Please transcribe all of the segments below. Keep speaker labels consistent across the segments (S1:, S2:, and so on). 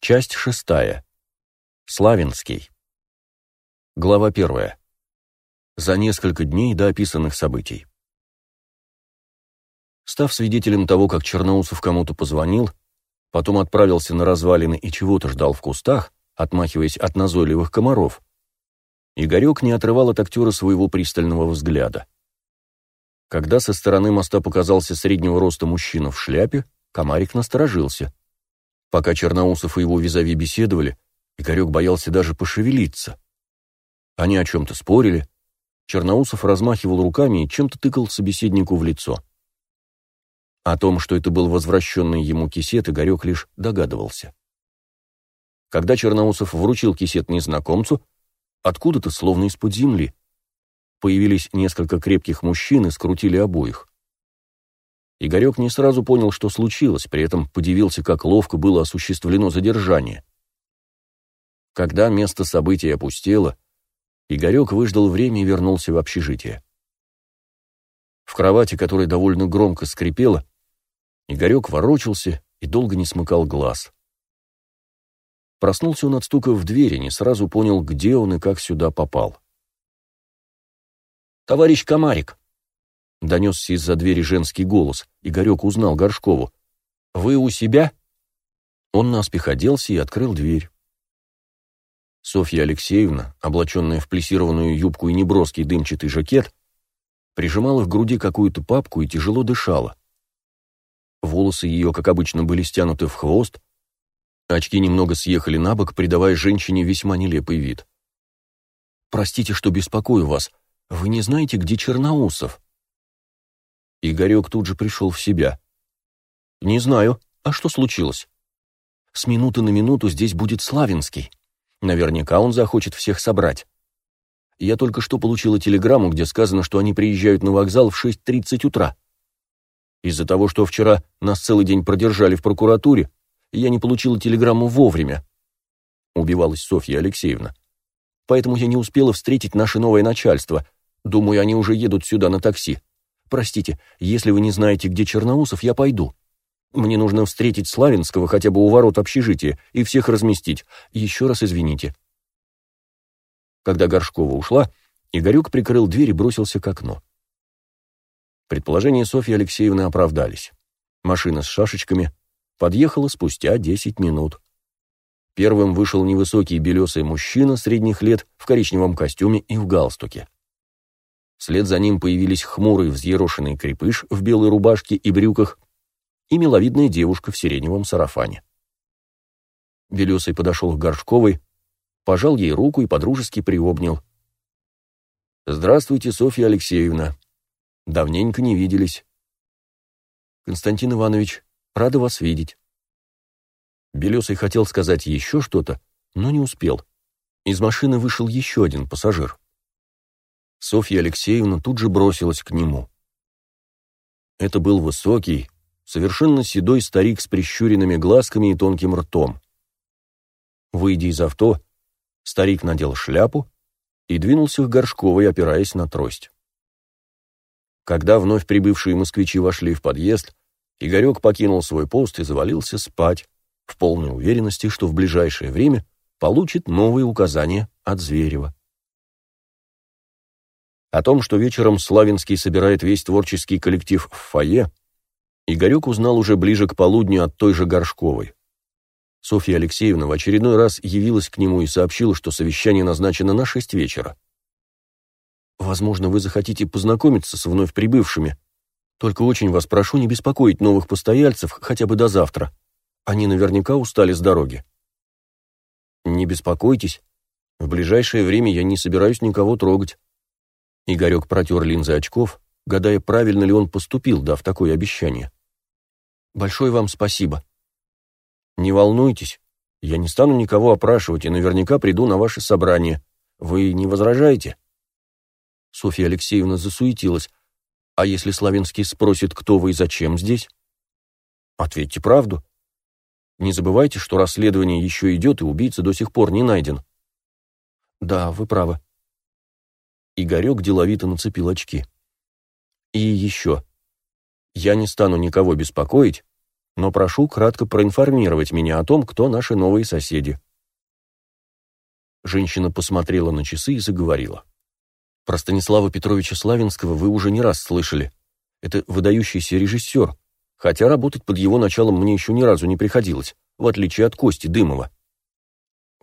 S1: Часть шестая. Славянский. Глава первая. За несколько дней до описанных событий. Став свидетелем того, как Черноусов кому-то позвонил, потом отправился на развалины и чего-то ждал в кустах, отмахиваясь от назойливых комаров, Игорек не отрывал от актера своего пристального взгляда. Когда со стороны моста показался среднего роста мужчина в шляпе, комарик насторожился. Пока Черноусов и его визави беседовали, Игорек боялся даже пошевелиться. Они о чем-то спорили. Черноусов размахивал руками и чем-то тыкал собеседнику в лицо. О том, что это был возвращенный ему кисет, Игорек лишь догадывался. Когда Черноусов вручил кисет незнакомцу, откуда-то, словно из-под земли, появились несколько крепких мужчин и скрутили обоих. Игорек не сразу понял, что случилось, при этом подивился, как ловко было осуществлено задержание. Когда место события опустело, Игорек выждал время и вернулся в общежитие. В кровати, которая довольно громко скрипела, Игорек ворочался и долго не смыкал глаз. Проснулся он от стука в двери, не сразу понял, где он и как сюда попал. «Товарищ Комарик!» Донесся из-за двери женский голос. Игорек узнал Горшкову. «Вы у себя?» Он наспех оделся и открыл дверь. Софья Алексеевна, облаченная в плесированную юбку и неброский дымчатый жакет, прижимала к груди какую-то папку и тяжело дышала. Волосы ее, как обычно, были стянуты в хвост, очки немного съехали на бок, придавая женщине весьма нелепый вид. «Простите, что беспокою вас. Вы не знаете, где Черноусов?» Игорек тут же пришел в себя. «Не знаю. А что случилось?» «С минуты на минуту здесь будет Славинский. Наверняка он захочет всех собрать. Я только что получила телеграмму, где сказано, что они приезжают на вокзал в 6.30 утра. Из-за того, что вчера нас целый день продержали в прокуратуре, я не получила телеграмму вовремя. Убивалась Софья Алексеевна. Поэтому я не успела встретить наше новое начальство. Думаю, они уже едут сюда на такси. Простите, если вы не знаете, где Черноусов, я пойду. Мне нужно встретить Славинского хотя бы у ворот общежития и всех разместить. Еще раз извините». Когда Горшкова ушла, Игорек прикрыл дверь и бросился к окну. Предположения Софьи Алексеевны оправдались. Машина с шашечками подъехала спустя 10 минут. Первым вышел невысокий белесый мужчина средних лет в коричневом костюме и в галстуке. Вслед за ним появились хмурый взъерошенный крепыш в белой рубашке и брюках и миловидная девушка в сиреневом сарафане. Белесый подошел к Горшковой, пожал ей руку и подружески приобнял. «Здравствуйте, Софья Алексеевна. Давненько не виделись». «Константин Иванович, рада вас видеть». Белесый хотел сказать еще что-то, но не успел. Из машины вышел еще один пассажир. Софья Алексеевна тут же бросилась к нему. Это был высокий, совершенно седой старик с прищуренными глазками и тонким ртом. Выйдя из авто, старик надел шляпу и двинулся к Горшковой, опираясь на трость. Когда вновь прибывшие москвичи вошли в подъезд, Игорек покинул свой пост и завалился спать, в полной уверенности, что в ближайшее время получит новые указания от Зверева. О том, что вечером Славинский собирает весь творческий коллектив в фойе, Игорек узнал уже ближе к полудню от той же Горшковой. Софья Алексеевна в очередной раз явилась к нему и сообщила, что совещание назначено на шесть вечера. «Возможно, вы захотите познакомиться с вновь прибывшими. Только очень вас прошу не беспокоить новых постояльцев хотя бы до завтра. Они наверняка устали с дороги». «Не беспокойтесь. В ближайшее время я не собираюсь никого трогать. Игорек протер линзы очков, гадая, правильно ли он поступил, дав такое обещание. «Большое вам спасибо». «Не волнуйтесь, я не стану никого опрашивать и наверняка приду на ваше собрание. Вы не возражаете?» Софья Алексеевна засуетилась. «А если Славинский спросит, кто вы и зачем здесь?» «Ответьте правду. Не забывайте, что расследование еще идет, и убийца до сих пор не найден». «Да, вы правы», Игорек деловито нацепил очки. «И еще. Я не стану никого беспокоить, но прошу кратко проинформировать меня о том, кто наши новые соседи». Женщина посмотрела на часы и заговорила. «Про Станислава Петровича Славинского вы уже не раз слышали. Это выдающийся режиссер, хотя работать под его началом мне еще ни разу не приходилось, в отличие от Кости Дымова.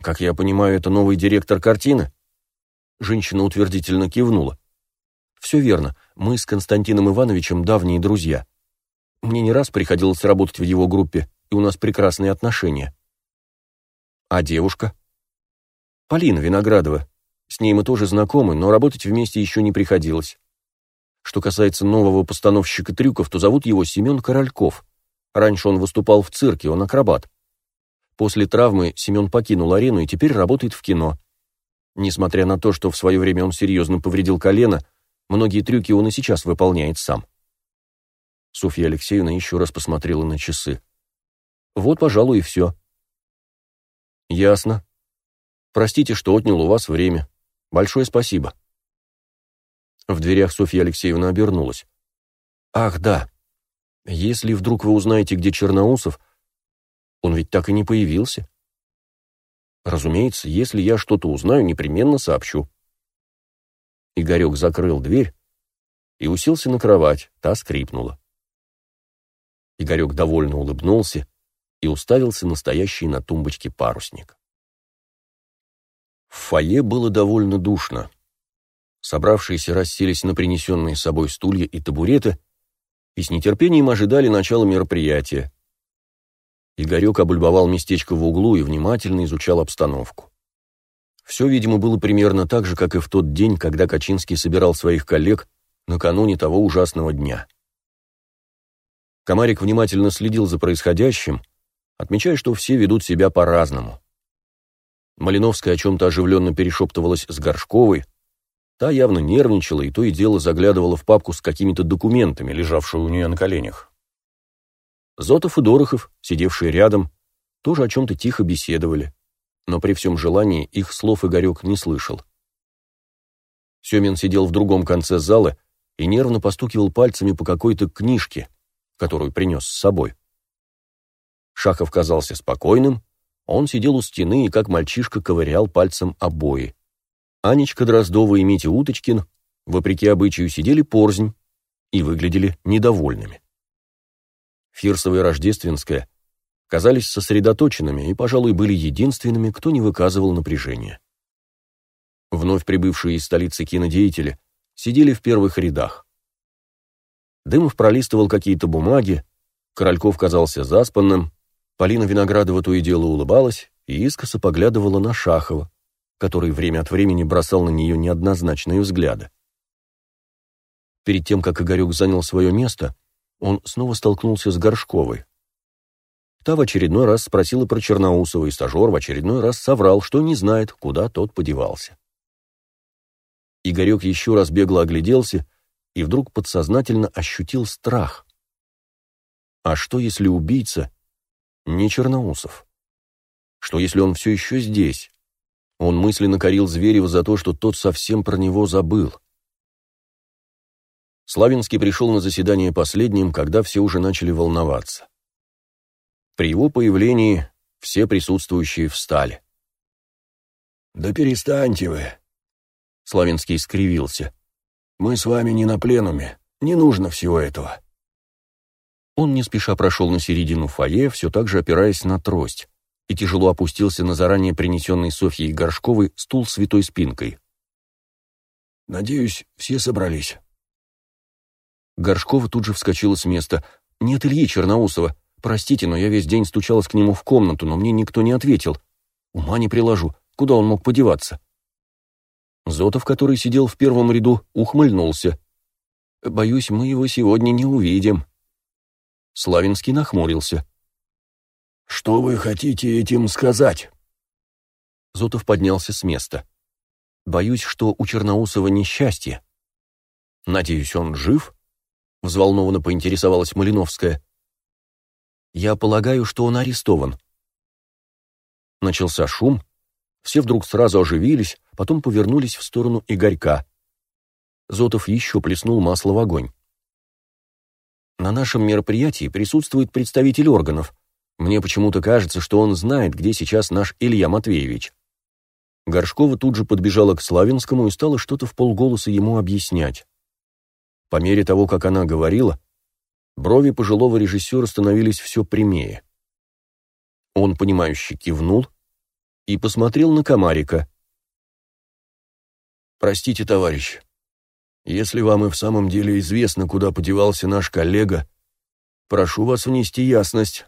S1: Как я понимаю, это новый директор картины?» Женщина утвердительно кивнула. «Все верно, мы с Константином Ивановичем давние друзья. Мне не раз приходилось работать в его группе, и у нас прекрасные отношения». «А девушка?» «Полина Виноградова. С ней мы тоже знакомы, но работать вместе еще не приходилось. Что касается нового постановщика трюков, то зовут его Семен Корольков. Раньше он выступал в цирке, он акробат. После травмы Семен покинул арену и теперь работает в кино. Несмотря на то, что в свое время он серьезно повредил колено, многие трюки он и сейчас выполняет сам. Софья Алексеевна еще раз посмотрела на часы. Вот, пожалуй, и все. Ясно. Простите, что отнял у вас время. Большое спасибо. В дверях Софья Алексеевна обернулась. Ах, да. Если вдруг вы узнаете, где Черноусов, он ведь так и не появился. Разумеется, если я что-то узнаю, непременно сообщу. Игорек закрыл дверь и уселся на кровать, та скрипнула. Игорек довольно улыбнулся и уставился на стоящий на тумбочке парусник. В фойе было довольно душно. Собравшиеся расселись на принесенные с собой стулья и табуреты и с нетерпением ожидали начала мероприятия, Игорек облюбовал местечко в углу и внимательно изучал обстановку. Все, видимо, было примерно так же, как и в тот день, когда Качинский собирал своих коллег накануне того ужасного дня. Комарик внимательно следил за происходящим, отмечая, что все ведут себя по-разному. Малиновская о чем-то оживленно перешептывалась с Горшковой, та явно нервничала и то и дело заглядывала в папку с какими-то документами, лежавшую у нее на коленях. Зотов и Дорохов, сидевшие рядом, тоже о чем-то тихо беседовали, но при всем желании их слов Игорек не слышал. Семин сидел в другом конце зала и нервно постукивал пальцами по какой-то книжке, которую принес с собой. Шахов казался спокойным, он сидел у стены и, как мальчишка, ковырял пальцем обои. Анечка Дроздова и Митя Уточкин, вопреки обычаю, сидели порзнь и выглядели недовольными. Фирсова и Рождественская казались сосредоточенными и, пожалуй, были единственными, кто не выказывал напряжения. Вновь прибывшие из столицы кинодеятели сидели в первых рядах. Дымов пролистывал какие-то бумаги, Корольков казался заспанным, Полина Виноградова то и дело улыбалась и искоса поглядывала на Шахова, который время от времени бросал на нее неоднозначные взгляды. Перед тем, как Игорек занял свое место, он снова столкнулся с Горшковой. Та в очередной раз спросила про Черноусова, и стажер в очередной раз соврал, что не знает, куда тот подевался. Игорек еще раз бегло огляделся и вдруг подсознательно ощутил страх. А что, если убийца не Черноусов? Что, если он все еще здесь? Он мысленно корил Зверева за то, что тот совсем про него забыл. Славинский пришел на заседание последним, когда все уже начали волноваться. При его появлении все присутствующие встали. «Да перестаньте вы!» Славинский скривился. «Мы с вами не на пленуме, не нужно всего этого». Он не спеша прошел на середину фойе, все так же опираясь на трость, и тяжело опустился на заранее принесенный Софьей Горшковой стул с витой спинкой. «Надеюсь, все собрались». Горшкова тут же вскочила с места. «Нет Ильи Черноусова. Простите, но я весь день стучалась к нему в комнату, но мне никто не ответил. Ума не приложу. Куда он мог подеваться?» Зотов, который сидел в первом ряду, ухмыльнулся. «Боюсь, мы его сегодня не увидим». Славинский нахмурился. «Что вы хотите этим сказать?» Зотов поднялся с места. «Боюсь, что у Черноусова несчастье. Надеюсь, он жив?» Взволнованно поинтересовалась Малиновская. Я полагаю, что он арестован. Начался шум, все вдруг сразу оживились, потом повернулись в сторону Игорька. Зотов еще плеснул масло в огонь. На нашем мероприятии присутствует представитель органов. Мне почему-то кажется, что он знает, где сейчас наш Илья Матвеевич. Горшкова тут же подбежала к Славинскому и стала что-то в полголоса ему объяснять. По мере того, как она говорила, брови пожилого режиссера становились все прямее. Он, понимающе кивнул и посмотрел на Комарика. «Простите, товарищ, если вам и в самом деле известно, куда подевался наш коллега, прошу вас внести ясность».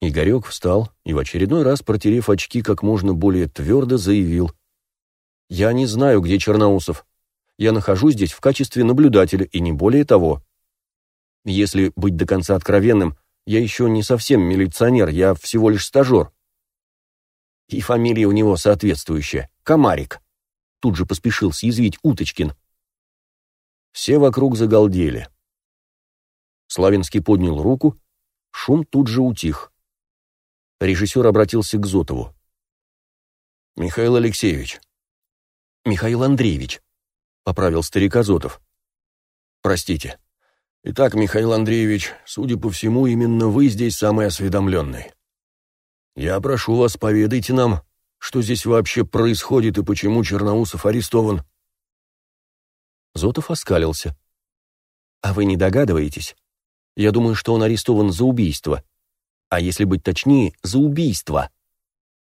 S1: Игорек встал и в очередной раз, протерев очки как можно более твердо, заявил. «Я не знаю, где Черноусов. Я нахожусь здесь в качестве наблюдателя, и не более того. Если быть до конца откровенным, я еще не совсем милиционер, я всего лишь стажер. И фамилия у него соответствующая — Комарик. Тут же поспешил съязвить Уточкин. Все вокруг загалдели. Славинский поднял руку, шум тут же утих. Режиссер обратился к Зотову. «Михаил Алексеевич». «Михаил Андреевич», — поправил старик Азотов. «Простите. Итак, Михаил Андреевич, судя по всему, именно вы здесь самый осведомленный. Я прошу вас, поведайте нам, что здесь вообще происходит и почему Черноусов арестован». Зотов оскалился. «А вы не догадываетесь? Я думаю, что он арестован за убийство. А если быть точнее, за убийство.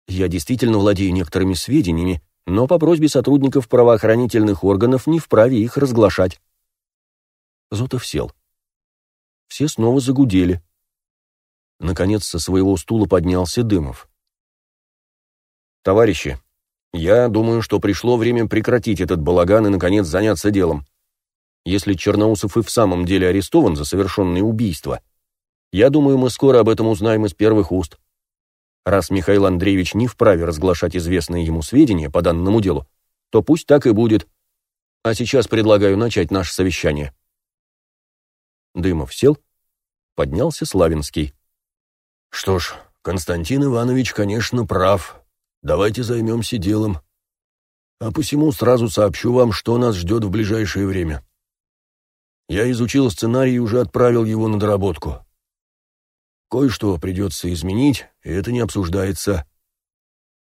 S1: Я действительно владею некоторыми сведениями, но по просьбе сотрудников правоохранительных органов не вправе их разглашать». Зотов сел. Все снова загудели. Наконец со своего стула поднялся Дымов. «Товарищи, я думаю, что пришло время прекратить этот балаган и, наконец, заняться делом. Если Черноусов и в самом деле арестован за совершенное убийство, я думаю, мы скоро об этом узнаем из первых уст. Раз Михаил Андреевич не вправе разглашать известные ему сведения по данному делу, то пусть так и будет. А сейчас предлагаю начать наше совещание». Дымов сел, поднялся Славинский. «Что ж, Константин Иванович, конечно, прав. Давайте займемся делом. А посему сразу сообщу вам, что нас ждет в ближайшее время. Я изучил сценарий и уже отправил его на доработку. Кое-что придется изменить, и это не обсуждается.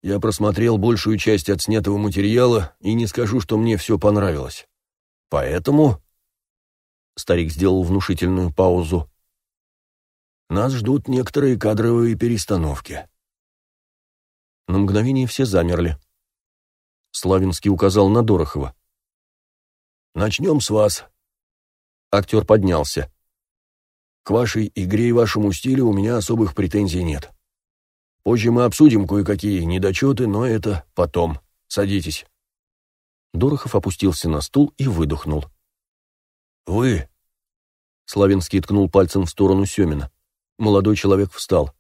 S1: Я просмотрел большую часть отснятого материала и не скажу, что мне все понравилось. Поэтому Старик сделал внушительную паузу. «Нас ждут некоторые кадровые перестановки». На мгновение все замерли. Славинский указал на Дорохова. «Начнем с вас». Актер поднялся. «К вашей игре и вашему стилю у меня особых претензий нет. Позже мы обсудим кое-какие недочеты, но это потом. Садитесь». Дорохов опустился на стул и выдохнул. «Вы!» Славинский ткнул пальцем в сторону Семина. Молодой человек встал.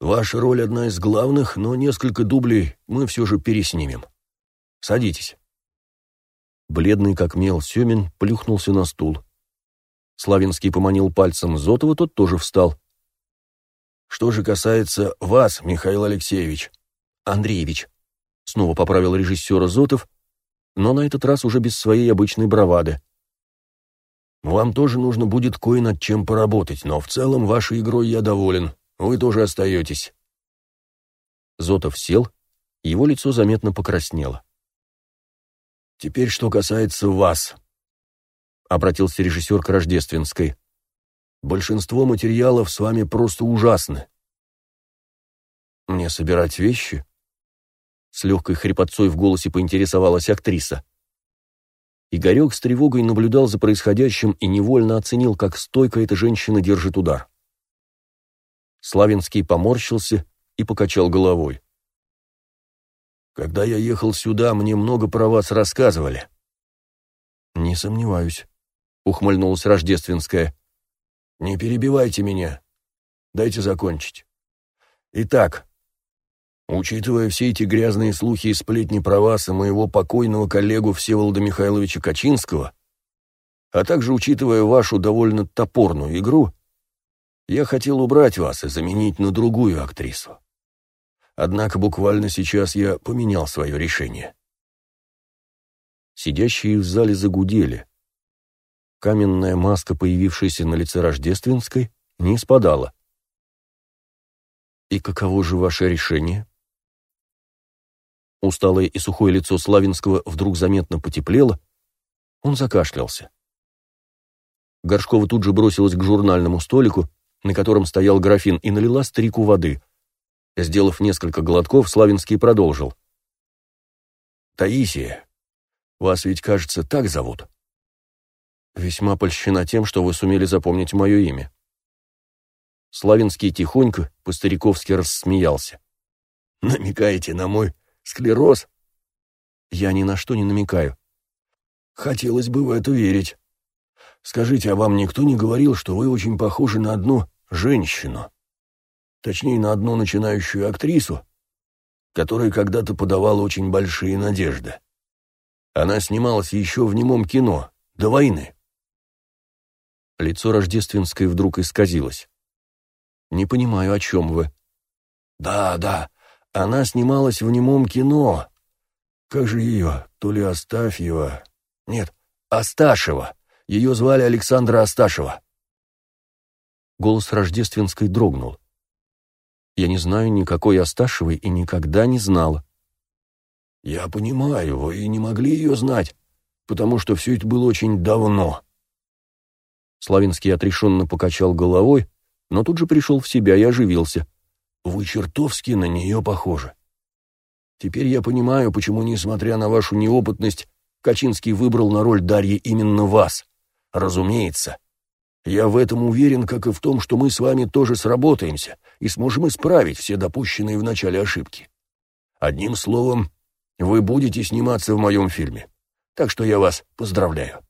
S1: «Ваша роль одна из главных, но несколько дублей мы все же переснимем. Садитесь». Бледный как мел Семин плюхнулся на стул. Славинский поманил пальцем Зотова, тот тоже встал. «Что же касается вас, Михаил Алексеевич?» «Андреевич», — снова поправил режиссера Зотов, но на этот раз уже без своей обычной бравады. Вам тоже нужно будет кое над чем поработать, но в целом вашей игрой я доволен. Вы тоже остаетесь». Зотов сел, его лицо заметно покраснело. «Теперь, что касается вас», — обратился режиссер к Рождественской. «Большинство материалов с вами просто ужасны». «Мне собирать вещи?» С легкой хрипотцой в голосе поинтересовалась актриса. Игорек с тревогой наблюдал за происходящим и невольно оценил, как стойко эта женщина держит удар. Славинский поморщился и покачал головой. «Когда я ехал сюда, мне много про вас рассказывали». «Не сомневаюсь», — ухмыльнулась Рождественская. «Не перебивайте меня. Дайте закончить. Итак, Учитывая все эти грязные слухи и сплетни про вас и моего покойного коллегу Всеволода Михайловича Качинского, а также учитывая вашу довольно топорную игру, я хотел убрать вас и заменить на другую актрису. Однако буквально сейчас я поменял свое решение. Сидящие в зале загудели. Каменная маска, появившаяся на лице Рождественской, не спадала. «И каково же ваше решение?» Усталое и сухое лицо Славинского вдруг заметно потеплело, он закашлялся. Горшкова тут же бросилась к журнальному столику, на котором стоял графин, и налила старику воды. Сделав несколько глотков, Славинский продолжил. «Таисия, вас ведь, кажется, так зовут?» «Весьма польщена тем, что вы сумели запомнить мое имя». Славинский тихонько, по-стариковски рассмеялся. «Намекаете на мой склероз?» «Я ни на что не намекаю». «Хотелось бы в это верить. Скажите, а вам никто не говорил, что вы очень похожи на одну женщину?» точнее, на одну начинающую актрису, которая когда-то подавала очень большие надежды. Она снималась еще в немом кино, до войны. Лицо Рождественской вдруг исказилось. «Не понимаю, о чем вы?» «Да, да, она снималась в немом кино. Как же ее? То ли Астафьева? Нет, Асташева. Ее звали Александра Асташева». Голос Рождественской дрогнул. Я не знаю никакой Асташевой и никогда не знала. Я понимаю, вы и не могли ее знать, потому что все это было очень давно. Славинский отрешенно покачал головой, но тут же пришел в себя и оживился. Вы чертовски на нее похожи. Теперь я понимаю, почему, несмотря на вашу неопытность, Качинский выбрал на роль Дарьи именно вас. Разумеется, я в этом уверен, как и в том, что мы с вами тоже сработаемся и сможем исправить все допущенные в начале ошибки. Одним словом, вы будете сниматься в моем фильме. Так что я вас поздравляю».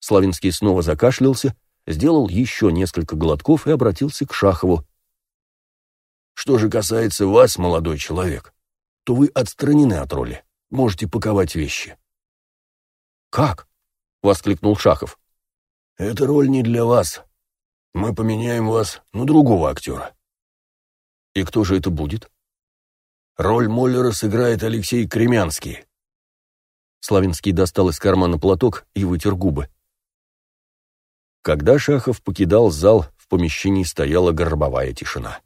S1: Славинский снова закашлялся, сделал еще несколько глотков и обратился к Шахову. «Что же касается вас, молодой человек, то вы отстранены от роли, можете паковать вещи». «Как?» — воскликнул Шахов. «Эта роль не для вас. Мы поменяем вас на другого актера». «И кто же это будет?» «Роль Моллера сыграет Алексей Кремянский». Славинский достал из кармана платок и вытер губы. Когда Шахов покидал зал, в помещении стояла гробовая тишина.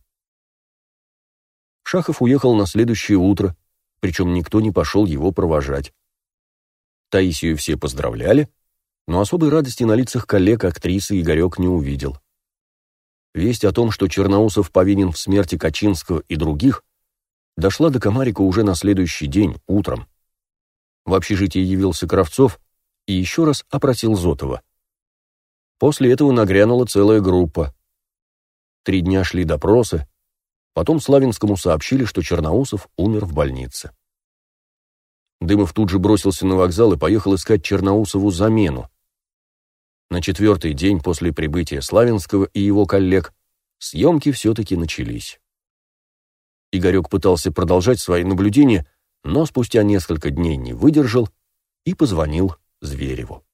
S1: Шахов уехал на следующее утро, причем никто не пошел его провожать. Таисию все поздравляли, но особой радости на лицах коллег актрисы Игорек не увидел. Весть о том, что Черноусов повинен в смерти Качинского и других, дошла до Комарика уже на следующий день, утром. В общежитие явился Кравцов и еще раз опросил Зотова. После этого нагрянула целая группа. Три дня шли допросы, потом Славинскому сообщили, что Черноусов умер в больнице. Дымов тут же бросился на вокзал и поехал искать Черноусову замену. На четвертый день после прибытия Славинского и его коллег съемки все-таки начались. Игорек пытался продолжать свои наблюдения, но спустя несколько дней не выдержал и позвонил Звереву.